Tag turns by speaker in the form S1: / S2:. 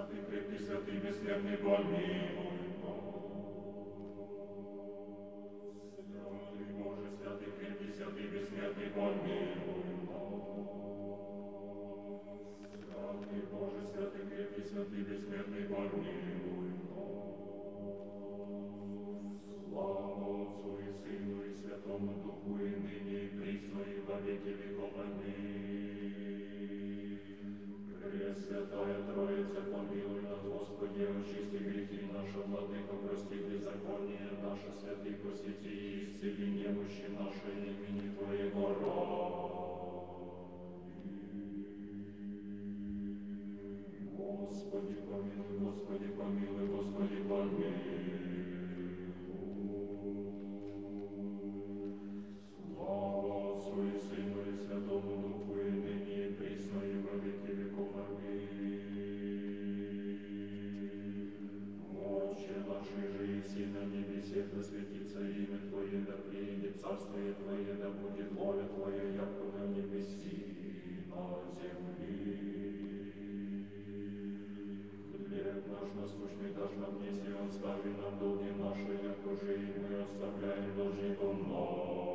S1: святый, крепкий, святый, бессмертный, помилуй Святый Боже, святый, крепкий, святый, бессмертный, помилуй Святый Боже, святый, крепкий, святый, бессмертный, помилуй Слава Отцу и Сыну и Святому Духу, и ныне, и присно, и во веки веков. Аминь. Пресвятая Троица, помилуй нас, Господи, очисти грехи наши, Владыка, прости беззаконие наши, святые посети и исцели немощи наши имени Твоего ради. Господи, помилуй, Господи, помилуй, на небесе, да светится имя Твое, да приедет царствие Твое, да будет воля Твоя, яко на небеси и на земли. Хлеб наш насущный дашь нам Он остави нам долги наши, як уже и мы оставляем должником нашим.